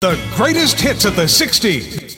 The greatest hits of the 60s.